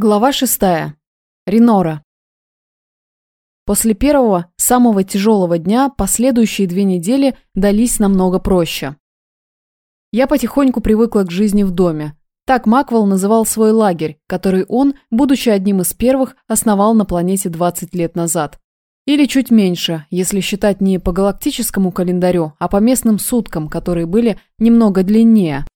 Глава шестая. Ренора. После первого, самого тяжелого дня, последующие две недели дались намного проще. Я потихоньку привыкла к жизни в доме. Так Маквелл называл свой лагерь, который он, будучи одним из первых, основал на планете 20 лет назад. Или чуть меньше, если считать не по галактическому календарю, а по местным суткам, которые были немного длиннее.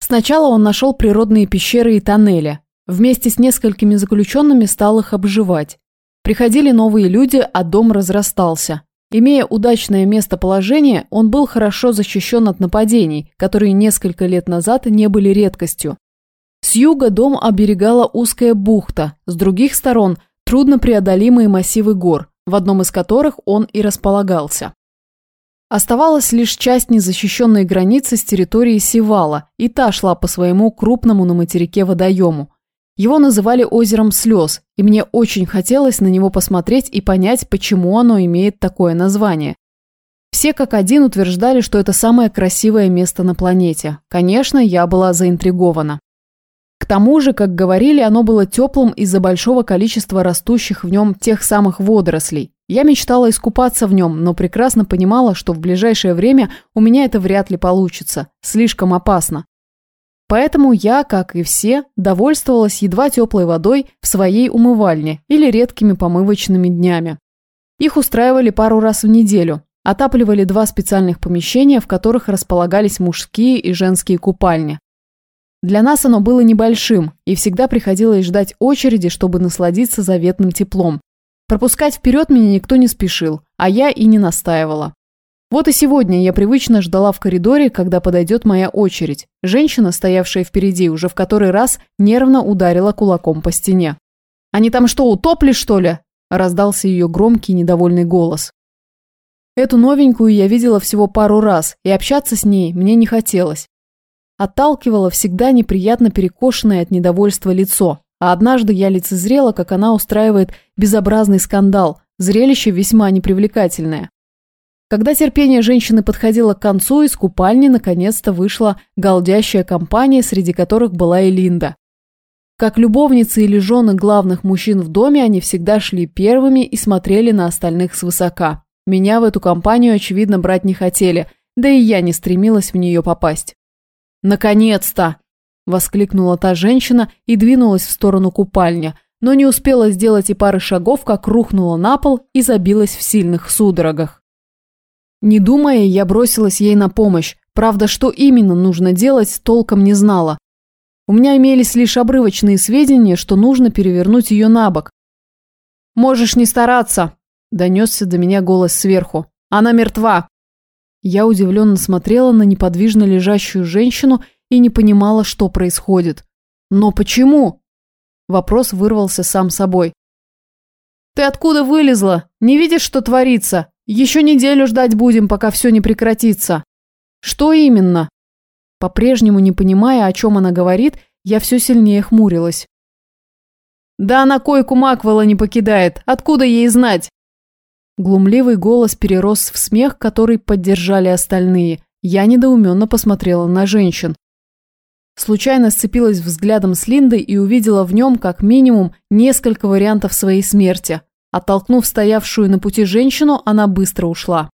Сначала он нашел природные пещеры и тоннели – Вместе с несколькими заключенными стал их обживать. Приходили новые люди, а дом разрастался. Имея удачное местоположение, он был хорошо защищен от нападений, которые несколько лет назад не были редкостью. С юга дом оберегала узкая бухта, с других сторон – труднопреодолимые массивы гор, в одном из которых он и располагался. Оставалась лишь часть незащищенной границы с территории Сивала, и та шла по своему крупному на материке водоему – его называли озером слез, и мне очень хотелось на него посмотреть и понять, почему оно имеет такое название. Все как один утверждали, что это самое красивое место на планете. Конечно, я была заинтригована. К тому же, как говорили, оно было теплым из-за большого количества растущих в нем тех самых водорослей. Я мечтала искупаться в нем, но прекрасно понимала, что в ближайшее время у меня это вряд ли получится. Слишком опасно. Поэтому я, как и все, довольствовалась едва теплой водой в своей умывальне или редкими помывочными днями. Их устраивали пару раз в неделю, отапливали два специальных помещения, в которых располагались мужские и женские купальни. Для нас оно было небольшим, и всегда приходилось ждать очереди, чтобы насладиться заветным теплом. Пропускать вперед меня никто не спешил, а я и не настаивала. Вот и сегодня я привычно ждала в коридоре, когда подойдет моя очередь. Женщина, стоявшая впереди, уже в который раз нервно ударила кулаком по стене. «Они там что, утопли, что ли?» – раздался ее громкий недовольный голос. Эту новенькую я видела всего пару раз, и общаться с ней мне не хотелось. Отталкивало всегда неприятно перекошенное от недовольства лицо, а однажды я лицезрела, как она устраивает безобразный скандал, зрелище весьма непривлекательное. Когда терпение женщины подходило к концу, из купальни наконец-то вышла голдящая компания, среди которых была и Линда. Как любовницы или жены главных мужчин в доме, они всегда шли первыми и смотрели на остальных свысока. Меня в эту компанию, очевидно, брать не хотели, да и я не стремилась в нее попасть. «Наконец-то!» – воскликнула та женщина и двинулась в сторону купальни, но не успела сделать и пары шагов, как рухнула на пол и забилась в сильных судорогах. Не думая, я бросилась ей на помощь. Правда, что именно нужно делать, толком не знала. У меня имелись лишь обрывочные сведения, что нужно перевернуть ее на бок. «Можешь не стараться», – донесся до меня голос сверху. «Она мертва». Я удивленно смотрела на неподвижно лежащую женщину и не понимала, что происходит. «Но почему?» Вопрос вырвался сам собой. «Ты откуда вылезла? Не видишь, что творится? Еще неделю ждать будем, пока все не прекратится. Что именно? По-прежнему не понимая, о чем она говорит, я все сильнее хмурилась. Да она койку Маквелла не покидает. Откуда ей знать? Глумливый голос перерос в смех, который поддержали остальные. Я недоуменно посмотрела на женщин. Случайно сцепилась взглядом с Линдой и увидела в нем как минимум несколько вариантов своей смерти. Оттолкнув стоявшую на пути женщину, она быстро ушла.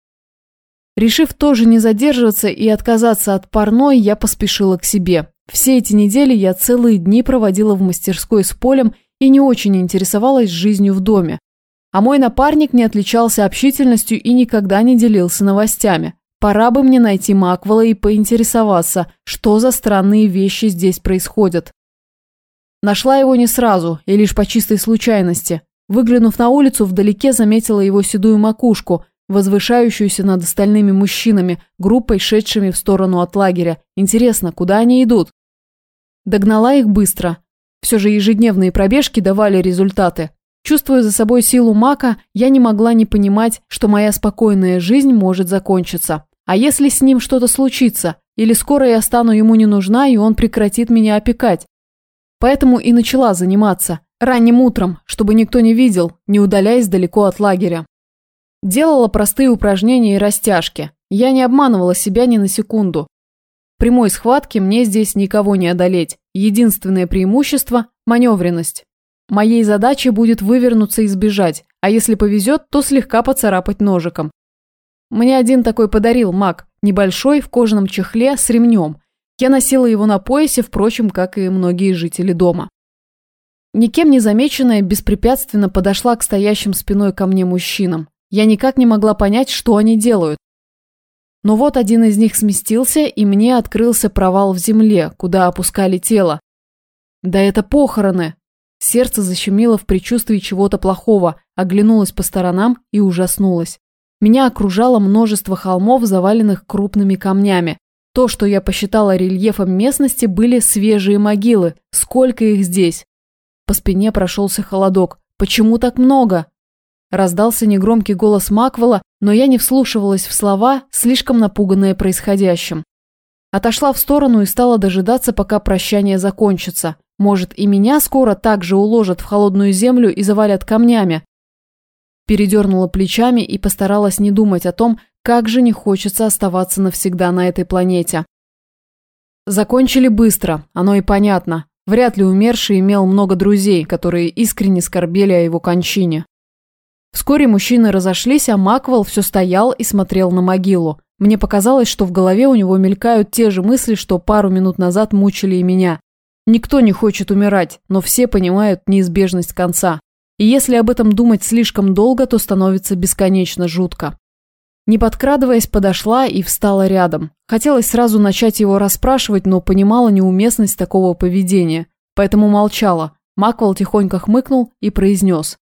Решив тоже не задерживаться и отказаться от парной, я поспешила к себе. Все эти недели я целые дни проводила в мастерской с Полем и не очень интересовалась жизнью в доме. А мой напарник не отличался общительностью и никогда не делился новостями. Пора бы мне найти Маквела и поинтересоваться, что за странные вещи здесь происходят. Нашла его не сразу и лишь по чистой случайности. Выглянув на улицу, вдалеке заметила его седую макушку, возвышающуюся над остальными мужчинами, группой, шедшими в сторону от лагеря. Интересно, куда они идут? Догнала их быстро. Все же ежедневные пробежки давали результаты. Чувствуя за собой силу мака, я не могла не понимать, что моя спокойная жизнь может закончиться. А если с ним что-то случится? Или скоро я стану ему не нужна, и он прекратит меня опекать? Поэтому и начала заниматься – Ранним утром, чтобы никто не видел, не удаляясь далеко от лагеря. Делала простые упражнения и растяжки. Я не обманывала себя ни на секунду. В прямой схватке мне здесь никого не одолеть. Единственное преимущество – Маневренность. Моей задачей будет вывернуться и сбежать, а если повезет, то слегка поцарапать ножиком. Мне один такой подарил маг, небольшой, в кожаном чехле, с ремнем. Я носила его на поясе, впрочем, как и многие жители дома. Никем не замеченная, беспрепятственно подошла к стоящим спиной ко мне мужчинам. Я никак не могла понять, что они делают. Но вот один из них сместился, и мне открылся провал в земле, куда опускали тело. Да это похороны! Сердце защемило в предчувствии чего-то плохого, оглянулось по сторонам и ужаснулось. Меня окружало множество холмов, заваленных крупными камнями. То, что я посчитала рельефом местности, были свежие могилы. Сколько их здесь? По спине прошелся холодок. Почему так много? Раздался негромкий голос Маквела, но я не вслушивалась в слова, слишком напуганная происходящим. Отошла в сторону и стала дожидаться, пока прощание закончится. Может, и меня скоро также уложат в холодную землю и завалят камнями. Передернула плечами и постаралась не думать о том, как же не хочется оставаться навсегда на этой планете. Закончили быстро, оно и понятно. Вряд ли умерший имел много друзей, которые искренне скорбели о его кончине. Вскоре мужчины разошлись, а Маквел все стоял и смотрел на могилу. Мне показалось, что в голове у него мелькают те же мысли, что пару минут назад мучили и меня. Никто не хочет умирать, но все понимают неизбежность конца. И если об этом думать слишком долго, то становится бесконечно жутко. Не подкрадываясь, подошла и встала рядом. Хотелось сразу начать его расспрашивать, но понимала неуместность такого поведения. Поэтому молчала. Маквел тихонько хмыкнул и произнес.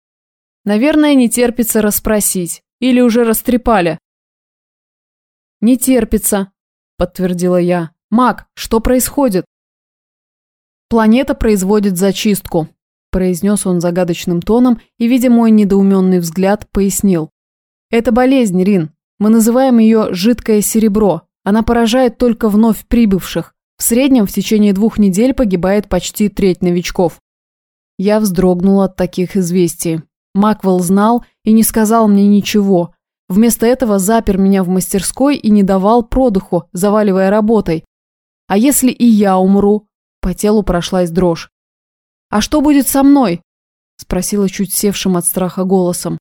«Наверное, не терпится расспросить. Или уже растрепали?» «Не терпится», – подтвердила я. «Мак, что происходит?» «Планета производит зачистку произнес он загадочным тоном и, видя мой недоуменный взгляд, пояснил. «Это болезнь, Рин. Мы называем ее «жидкое серебро». Она поражает только вновь прибывших. В среднем в течение двух недель погибает почти треть новичков. Я вздрогнула от таких известий. Маквелл знал и не сказал мне ничего. Вместо этого запер меня в мастерской и не давал продыху, заваливая работой. А если и я умру? По телу прошлась дрожь. «А что будет со мной?» – спросила чуть севшим от страха голосом.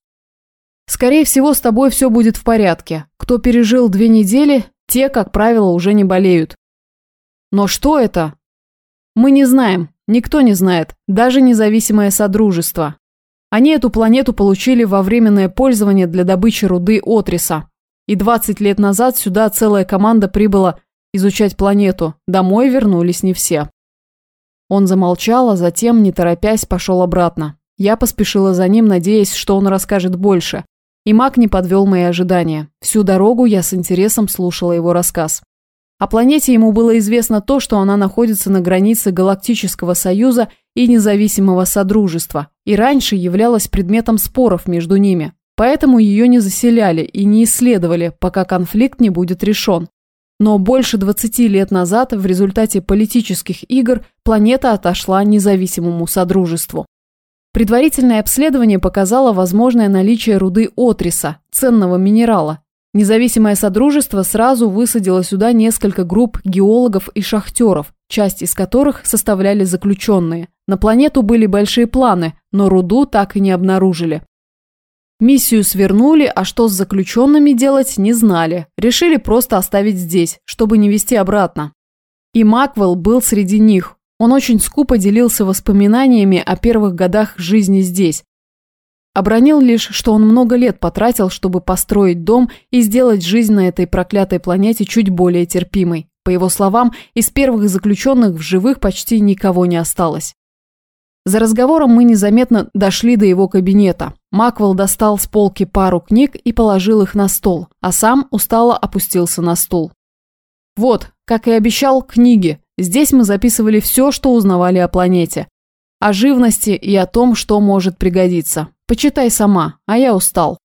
«Скорее всего, с тобой все будет в порядке. Кто пережил две недели, те, как правило, уже не болеют». «Но что это?» «Мы не знаем. Никто не знает. Даже независимое Содружество. Они эту планету получили во временное пользование для добычи руды Отриса. И 20 лет назад сюда целая команда прибыла изучать планету. Домой вернулись не все. Он замолчал, а затем, не торопясь, пошел обратно. Я поспешила за ним, надеясь, что он расскажет больше. И маг не подвел мои ожидания. Всю дорогу я с интересом слушала его рассказ. О планете ему было известно то, что она находится на границе Галактического Союза и Независимого Содружества, и раньше являлась предметом споров между ними. Поэтому ее не заселяли и не исследовали, пока конфликт не будет решен. Но больше 20 лет назад в результате политических игр планета отошла независимому содружеству. Предварительное обследование показало возможное наличие руды Отриса, ценного минерала. Независимое содружество сразу высадило сюда несколько групп геологов и шахтеров, часть из которых составляли заключенные. На планету были большие планы, но руду так и не обнаружили. Миссию свернули, а что с заключенными делать, не знали. Решили просто оставить здесь, чтобы не вести обратно. И Маквелл был среди них. Он очень скупо делился воспоминаниями о первых годах жизни здесь. Обронил лишь, что он много лет потратил, чтобы построить дом и сделать жизнь на этой проклятой планете чуть более терпимой. По его словам, из первых заключенных в живых почти никого не осталось. За разговором мы незаметно дошли до его кабинета. Маквел достал с полки пару книг и положил их на стол, а сам устало опустился на стул. Вот, как и обещал, книги. Здесь мы записывали все, что узнавали о планете. О живности и о том, что может пригодиться. Почитай сама, а я устал.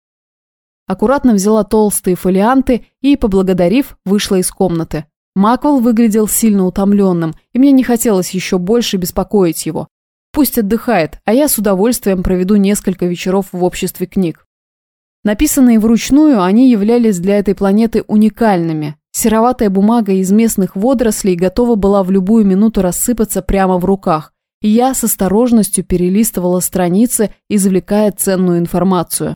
Аккуратно взяла толстые фолианты и, поблагодарив, вышла из комнаты. Маквел выглядел сильно утомленным, и мне не хотелось еще больше беспокоить его. Пусть отдыхает, а я с удовольствием проведу несколько вечеров в обществе книг. Написанные вручную, они являлись для этой планеты уникальными. Сероватая бумага из местных водорослей готова была в любую минуту рассыпаться прямо в руках. я с осторожностью перелистывала страницы, извлекая ценную информацию.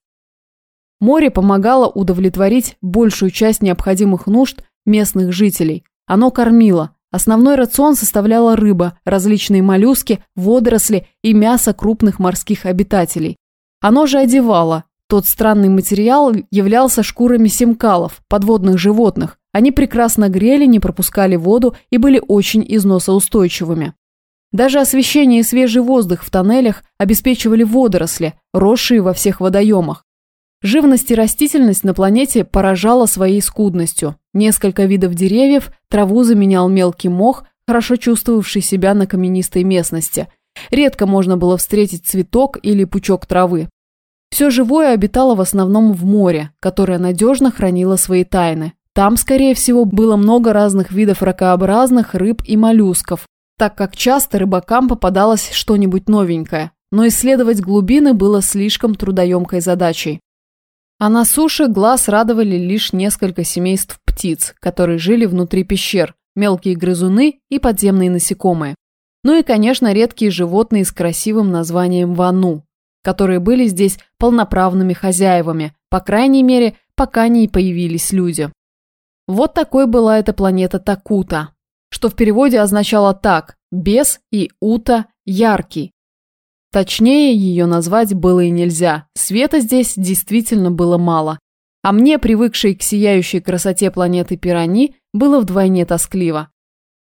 Море помогало удовлетворить большую часть необходимых нужд местных жителей. Оно кормило. Основной рацион составляла рыба, различные моллюски, водоросли и мясо крупных морских обитателей. Оно же одевало. Тот странный материал являлся шкурами симкалов, подводных животных. Они прекрасно грели, не пропускали воду и были очень износоустойчивыми. Даже освещение и свежий воздух в тоннелях обеспечивали водоросли, росшие во всех водоемах. Живность и растительность на планете поражала своей скудностью. Несколько видов деревьев, траву заменял мелкий мох, хорошо чувствовавший себя на каменистой местности. Редко можно было встретить цветок или пучок травы. Все живое обитало в основном в море, которое надежно хранило свои тайны. Там, скорее всего, было много разных видов ракообразных рыб и моллюсков, так как часто рыбакам попадалось что-нибудь новенькое. Но исследовать глубины было слишком трудоемкой задачей. А на суше глаз радовали лишь несколько семейств птиц, которые жили внутри пещер, мелкие грызуны и подземные насекомые. Ну и, конечно, редкие животные с красивым названием вану, которые были здесь полноправными хозяевами, по крайней мере, пока не появились люди. Вот такой была эта планета Такута, что в переводе означало так – бес и ута – яркий, Точнее ее назвать было и нельзя. Света здесь действительно было мало. А мне, привыкшей к сияющей красоте планеты Пирани, было вдвойне тоскливо.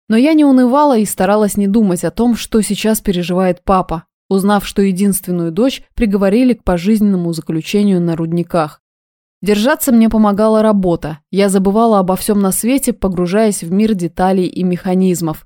Но я не унывала и старалась не думать о том, что сейчас переживает папа, узнав, что единственную дочь приговорили к пожизненному заключению на рудниках. Держаться мне помогала работа. Я забывала обо всем на свете, погружаясь в мир деталей и механизмов.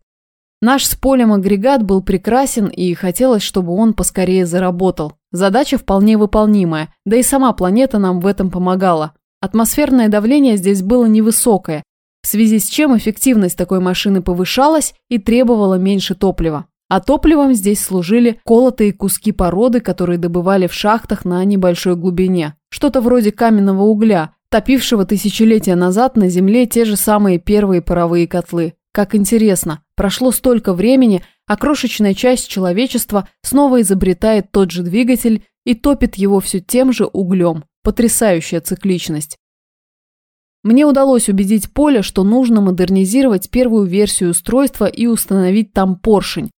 Наш с полем агрегат был прекрасен и хотелось, чтобы он поскорее заработал. Задача вполне выполнимая, да и сама планета нам в этом помогала. Атмосферное давление здесь было невысокое, в связи с чем эффективность такой машины повышалась и требовала меньше топлива. А топливом здесь служили колотые куски породы, которые добывали в шахтах на небольшой глубине. Что-то вроде каменного угля, топившего тысячелетия назад на Земле те же самые первые паровые котлы. Как интересно, прошло столько времени, а крошечная часть человечества снова изобретает тот же двигатель и топит его все тем же углем. Потрясающая цикличность. Мне удалось убедить Поля, что нужно модернизировать первую версию устройства и установить там поршень.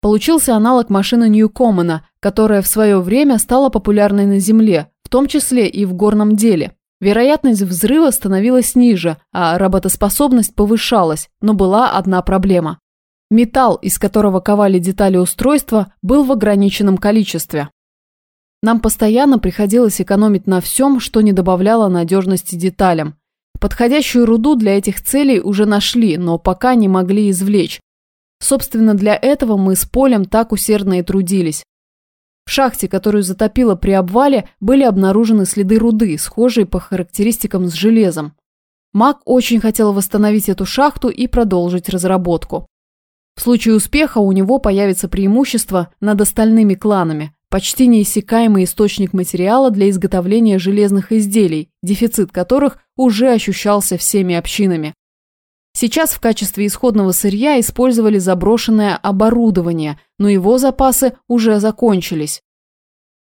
Получился аналог машины Ньюкомена, которая в свое время стала популярной на Земле, в том числе и в горном деле. Вероятность взрыва становилась ниже, а работоспособность повышалась, но была одна проблема. Металл, из которого ковали детали устройства, был в ограниченном количестве. Нам постоянно приходилось экономить на всем, что не добавляло надежности деталям. Подходящую руду для этих целей уже нашли, но пока не могли извлечь. Собственно, для этого мы с Полем так усердно и трудились. В шахте, которую затопило при обвале, были обнаружены следы руды, схожие по характеристикам с железом. Мак очень хотел восстановить эту шахту и продолжить разработку. В случае успеха у него появится преимущество над остальными кланами, почти неиссякаемый источник материала для изготовления железных изделий, дефицит которых уже ощущался всеми общинами. Сейчас в качестве исходного сырья использовали заброшенное оборудование, но его запасы уже закончились.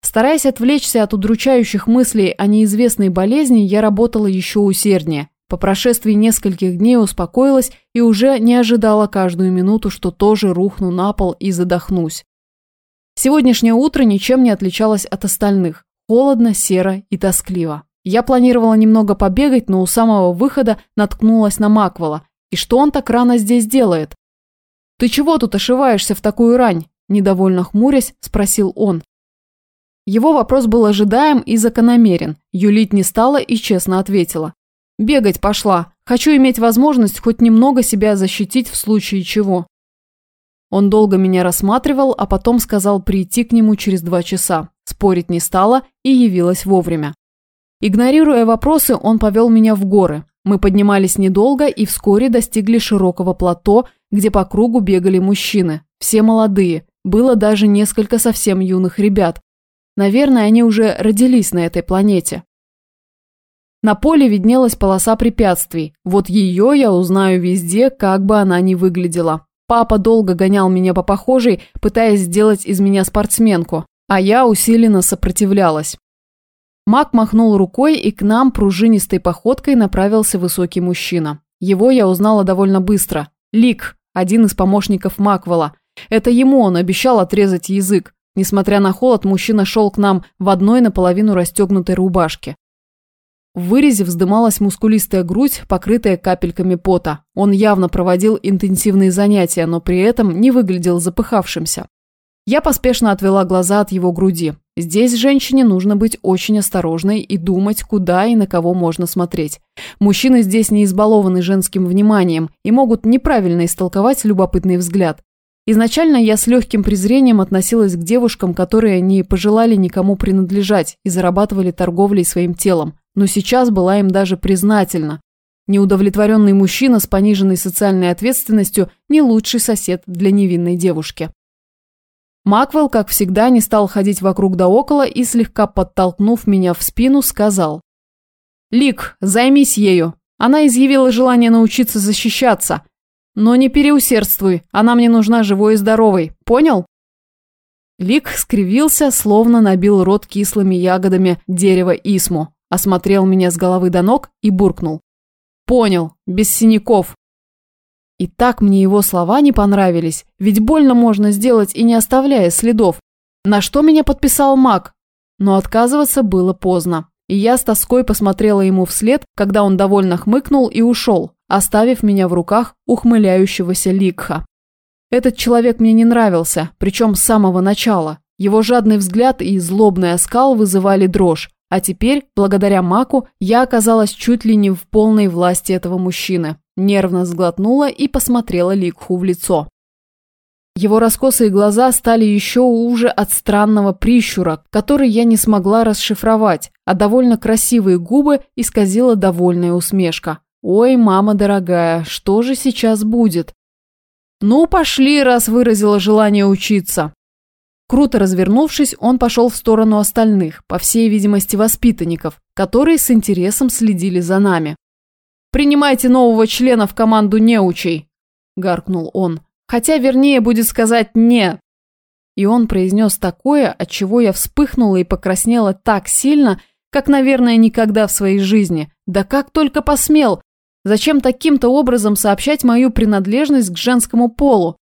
Стараясь отвлечься от удручающих мыслей о неизвестной болезни, я работала еще усерднее. По прошествии нескольких дней успокоилась и уже не ожидала каждую минуту, что тоже рухну на пол и задохнусь. Сегодняшнее утро ничем не отличалось от остальных. Холодно, серо и тоскливо. Я планировала немного побегать, но у самого выхода наткнулась на Маквела, и что он так рано здесь делает? «Ты чего тут ошиваешься в такую рань?» – недовольно хмурясь, спросил он. Его вопрос был ожидаем и закономерен. Юлить не стала и честно ответила. «Бегать пошла. Хочу иметь возможность хоть немного себя защитить в случае чего». Он долго меня рассматривал, а потом сказал прийти к нему через два часа. Спорить не стала и явилась вовремя. Игнорируя вопросы, он повел меня в горы. Мы поднимались недолго и вскоре достигли широкого плато, где по кругу бегали мужчины. Все молодые. Было даже несколько совсем юных ребят. Наверное, они уже родились на этой планете. На поле виднелась полоса препятствий. Вот ее я узнаю везде, как бы она ни выглядела. Папа долго гонял меня по похожей, пытаясь сделать из меня спортсменку, а я усиленно сопротивлялась. Мак махнул рукой, и к нам пружинистой походкой направился высокий мужчина. Его я узнала довольно быстро. Лик, один из помощников Маквела. Это ему он обещал отрезать язык. Несмотря на холод, мужчина шел к нам в одной наполовину расстегнутой рубашке. В вырезе вздымалась мускулистая грудь, покрытая капельками пота. Он явно проводил интенсивные занятия, но при этом не выглядел запыхавшимся. Я поспешно отвела глаза от его груди. Здесь женщине нужно быть очень осторожной и думать, куда и на кого можно смотреть. Мужчины здесь не избалованы женским вниманием и могут неправильно истолковать любопытный взгляд. Изначально я с легким презрением относилась к девушкам, которые не пожелали никому принадлежать и зарабатывали торговлей своим телом но сейчас была им даже признательна. Неудовлетворенный мужчина с пониженной социальной ответственностью – не лучший сосед для невинной девушки. Маквелл, как всегда, не стал ходить вокруг да около и, слегка подтолкнув меня в спину, сказал. «Лик, займись ею. Она изъявила желание научиться защищаться. Но не переусердствуй, она мне нужна живой и здоровой. Понял?» Лик скривился, словно набил рот кислыми ягодами дерева исму осмотрел меня с головы до ног и буркнул. «Понял, без синяков». И так мне его слова не понравились, ведь больно можно сделать и не оставляя следов. На что меня подписал маг? Но отказываться было поздно. И я с тоской посмотрела ему вслед, когда он довольно хмыкнул и ушел, оставив меня в руках ухмыляющегося Ликха. Этот человек мне не нравился, причем с самого начала. Его жадный взгляд и злобный оскал вызывали дрожь, а теперь, благодаря Маку, я оказалась чуть ли не в полной власти этого мужчины. Нервно сглотнула и посмотрела Ликху в лицо. Его раскосые глаза стали еще уже от странного прищура, который я не смогла расшифровать, а довольно красивые губы исказила довольная усмешка. «Ой, мама дорогая, что же сейчас будет?» «Ну, пошли, раз выразила желание учиться», Круто развернувшись, он пошел в сторону остальных, по всей видимости воспитанников, которые с интересом следили за нами. «Принимайте нового члена в команду неучей!» – гаркнул он. «Хотя вернее будет сказать «не». И он произнес такое, от чего я вспыхнула и покраснела так сильно, как, наверное, никогда в своей жизни. Да как только посмел! Зачем таким-то образом сообщать мою принадлежность к женскому полу?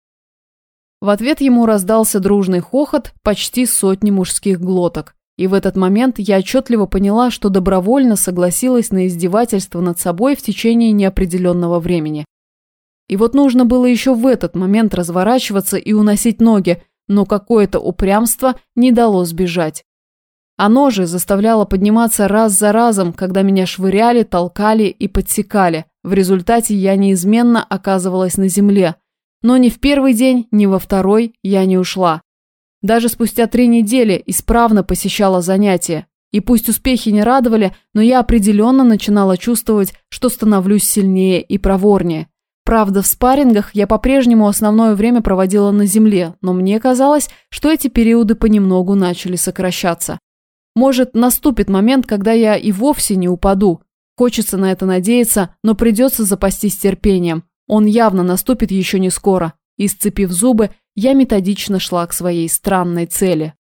В ответ ему раздался дружный хохот почти сотни мужских глоток. И в этот момент я отчетливо поняла, что добровольно согласилась на издевательство над собой в течение неопределенного времени. И вот нужно было еще в этот момент разворачиваться и уносить ноги, но какое-то упрямство не дало сбежать. Оно же заставляло подниматься раз за разом, когда меня швыряли, толкали и подсекали. В результате я неизменно оказывалась на земле, но ни в первый день, ни во второй я не ушла. Даже спустя три недели исправно посещала занятия. И пусть успехи не радовали, но я определенно начинала чувствовать, что становлюсь сильнее и проворнее. Правда, в спаррингах я по-прежнему основное время проводила на земле, но мне казалось, что эти периоды понемногу начали сокращаться. Может, наступит момент, когда я и вовсе не упаду. Хочется на это надеяться, но придется запастись терпением. Он явно наступит еще не скоро. И, сцепив зубы, я методично шла к своей странной цели.